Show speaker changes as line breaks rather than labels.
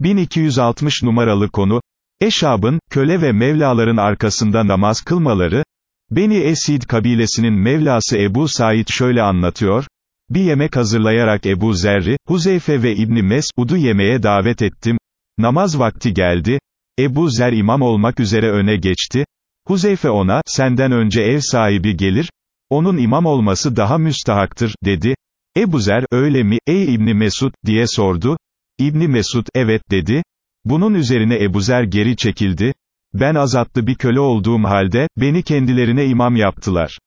1260 numaralı konu, Eşab'ın, köle ve mevlaların arkasında namaz kılmaları, Beni Esid kabilesinin mevlası Ebu Said şöyle anlatıyor, bir yemek hazırlayarak Ebu Zerri, Huzeyfe ve İbni Mesud'u yemeğe davet ettim, namaz vakti geldi, Ebu Zer imam olmak üzere öne geçti, Huzeyfe ona, senden önce ev sahibi gelir, onun imam olması daha müstahaktır, dedi, Ebu Zer, öyle mi, ey İbni Mesud, diye sordu, İbni Mesud, evet dedi, bunun üzerine Ebu Zer geri çekildi, ben azatlı bir köle olduğum halde, beni kendilerine imam yaptılar.